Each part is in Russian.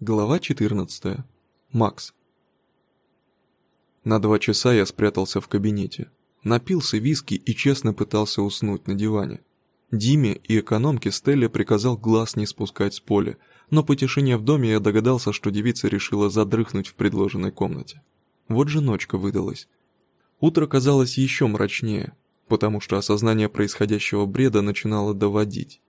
Глава 14. Макс. На два часа я спрятался в кабинете. Напился виски и честно пытался уснуть на диване. Диме и экономке Стелле приказал глаз не спускать с поля, но по тишине в доме я догадался, что девица решила задрыхнуть в предложенной комнате. Вот же ночка выдалась. Утро казалось еще мрачнее, потому что осознание происходящего бреда начинало доводить.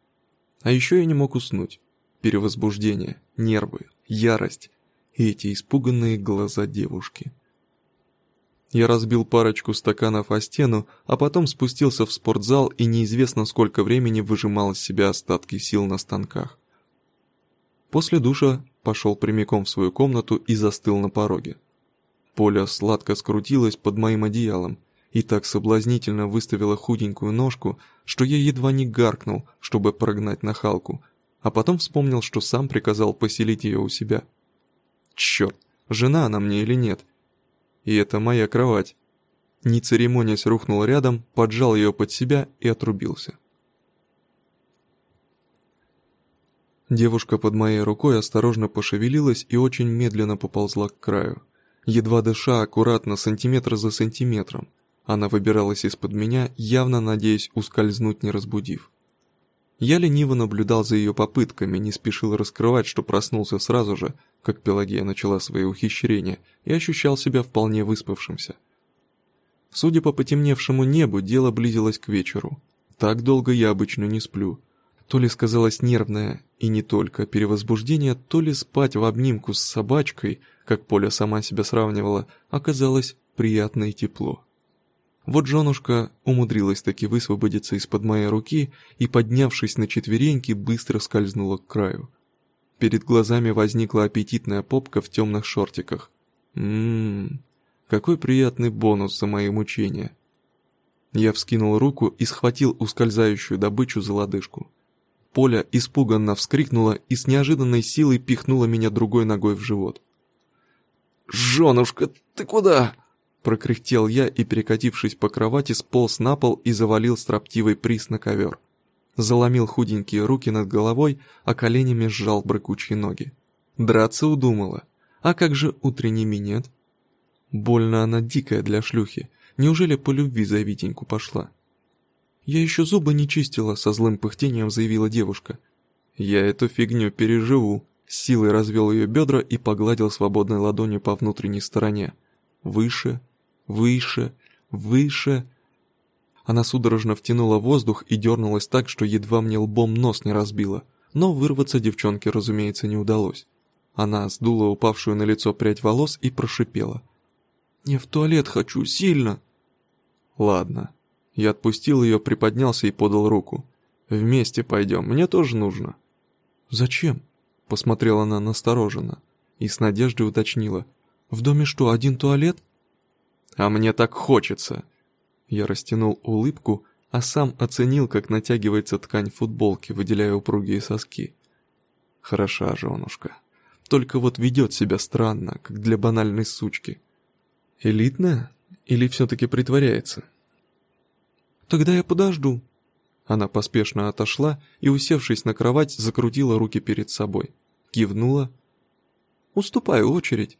А еще я не мог уснуть. Перевозбуждение, нервы, ярость и эти испуганные глаза девушки. Я разбил парочку стаканов о стену, а потом спустился в спортзал и неизвестно сколько времени выжимал из себя остатки сил на станках. После душа пошел прямиком в свою комнату и застыл на пороге. Поля сладко скрутилась под моим одеялом и так соблазнительно выставила худенькую ножку, что я едва не гаркнул, чтобы прогнать нахалку, а потом вспомнил, что сам приказал поселить ее у себя. Черт, жена она мне или нет? И это моя кровать. Не церемонясь рухнул рядом, поджал ее под себя и отрубился. Девушка под моей рукой осторожно пошевелилась и очень медленно поползла к краю. Едва дыша, аккуратно, сантиметр за сантиметром. Она выбиралась из-под меня, явно надеясь ускользнуть, не разбудив. Я лениво наблюдал за ее попытками, не спешил раскрывать, что проснулся сразу же, как Пелагея начала свои ухищрения, и ощущал себя вполне выспавшимся. Судя по потемневшему небу, дело близилось к вечеру. Так долго я обычно не сплю. То ли сказалось нервное, и не только, перевозбуждение, то ли спать в обнимку с собачкой, как Поля сама себя сравнивала, оказалось приятно и тепло. Вот женушка умудрилась таки высвободиться из-под моей руки и, поднявшись на четвереньки, быстро скользнула к краю. Перед глазами возникла аппетитная попка в темных шортиках. Ммм, какой приятный бонус за мои мучения. Я вскинул руку и схватил ускользающую добычу за лодыжку. Поля испуганно вскрикнула и с неожиданной силой пихнула меня другой ногой в живот. «Женушка, ты куда?» Прокряхтел я и, перекатившись по кровати, сполз на пол и завалил строптивый приз на ковер. Заломил худенькие руки над головой, а коленями сжал брыкучие ноги. Драться удумала. А как же утренний минет? Больно она дикая для шлюхи. Неужели по любви за Витеньку пошла? «Я еще зубы не чистила», — со злым пыхтением заявила девушка. «Я эту фигню переживу», — силой развел ее бедра и погладил свободной ладонью по внутренней стороне. Выше, выше, выше. Она судорожно втянула воздух и дернулась так, что едва мне лбом нос не разбила. Но вырваться девчонке, разумеется, не удалось. Она сдула упавшую на лицо прядь волос и прошипела. «Не в туалет хочу, сильно!» «Ладно». Я отпустил ее, приподнялся и подал руку. «Вместе пойдем, мне тоже нужно». «Зачем?» — посмотрела она настороженно и с надеждой уточнила. «В доме что, один туалет?» А мне так хочется. Я растянул улыбку, а сам оценил, как натягивается ткань футболки, выделяя упругие соски. Хороша женушка. Только вот ведет себя странно, как для банальной сучки. Элитная? Или все-таки притворяется? Тогда я подожду. Она поспешно отошла и, усевшись на кровать, закрутила руки перед собой. Кивнула. «Уступаю очередь».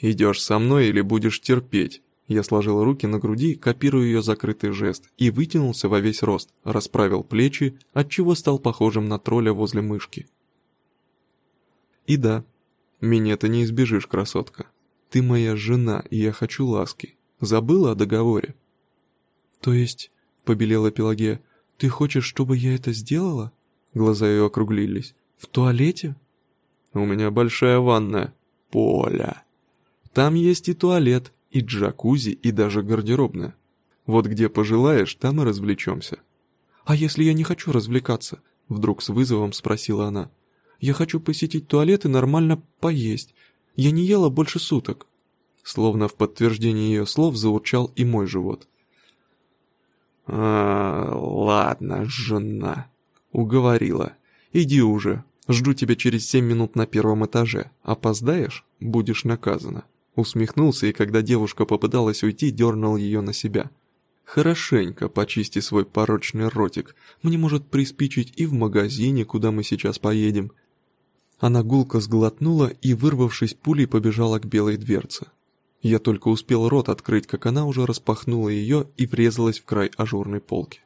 «Идешь со мной или будешь терпеть?» Я сложил руки на груди, копируя ее закрытый жест, и вытянулся во весь рост, расправил плечи, отчего стал похожим на тролля возле мышки. И да, меня ты не избежишь, красотка. Ты моя жена, и я хочу ласки. Забыла о договоре? То есть, побелела Пелагея, ты хочешь, чтобы я это сделала? Глаза ее округлились. В туалете? У меня большая ванная. Поля. Там есть и туалет, и джакузи, и даже гардеробная. Вот где пожелаешь, там и развлечемся». «А если я не хочу развлекаться?» Вдруг с вызовом спросила она. «Я хочу посетить туалет и нормально поесть. Я не ела больше суток». Словно в подтверждение ее слов заурчал и мой живот. «А, ладно, жена. Уговорила. Иди уже. Жду тебя через семь минут на первом этаже. Опоздаешь — будешь наказана». Усмехнулся и когда девушка попыталась уйти, дернул ее на себя. «Хорошенько почисти свой порочный ротик. Мне может приспичить и в магазине, куда мы сейчас поедем». Она гулко сглотнула и, вырвавшись пулей, побежала к белой дверце. Я только успел рот открыть, как она уже распахнула ее и врезалась в край ажурной полки.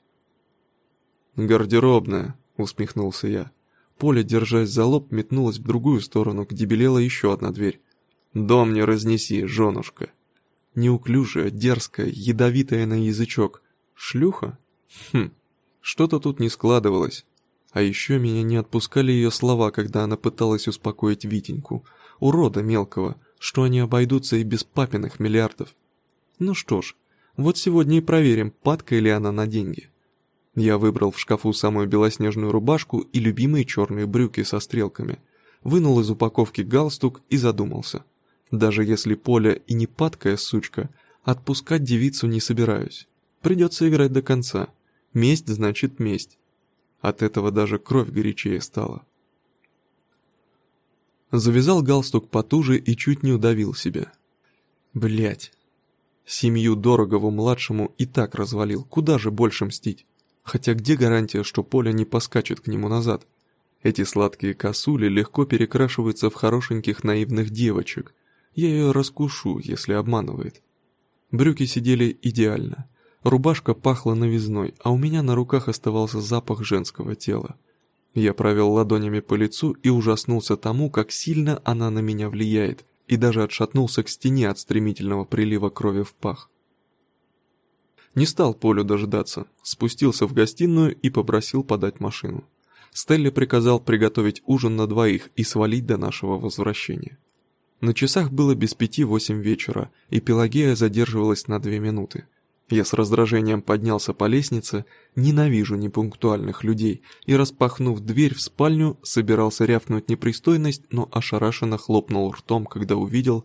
«Гардеробная», — усмехнулся я. Поля, держась за лоб, метнулась в другую сторону, где белела еще одна дверь. «Дом не разнеси, женушка». Неуклюжая, дерзкая, ядовитая на язычок. Шлюха? Хм, что-то тут не складывалось. А еще меня не отпускали ее слова, когда она пыталась успокоить Витеньку, урода мелкого, что они обойдутся и без папиных миллиардов. Ну что ж, вот сегодня и проверим, падка ли она на деньги. Я выбрал в шкафу самую белоснежную рубашку и любимые черные брюки со стрелками, вынул из упаковки галстук и задумался. Даже если Поля и не падкая сучка, отпускать девицу не собираюсь. Придется играть до конца. Месть значит месть. От этого даже кровь горячее стала. Завязал галстук потуже и чуть не удавил себя. Блять. Семью Дорогову-младшему и так развалил, куда же больше мстить? Хотя где гарантия, что Поля не поскачет к нему назад? Эти сладкие косули легко перекрашиваются в хорошеньких наивных девочек. Я ее раскушу, если обманывает. Брюки сидели идеально. Рубашка пахла новизной, а у меня на руках оставался запах женского тела. Я провел ладонями по лицу и ужаснулся тому, как сильно она на меня влияет, и даже отшатнулся к стене от стремительного прилива крови в пах. Не стал Полю дожидаться, спустился в гостиную и попросил подать машину. Стелли приказал приготовить ужин на двоих и свалить до нашего возвращения. На часах было без пяти восемь вечера, и Пелагея задерживалась на две минуты. Я с раздражением поднялся по лестнице, ненавижу непунктуальных людей, и, распахнув дверь в спальню, собирался рявкнуть непристойность, но ошарашенно хлопнул ртом, когда увидел,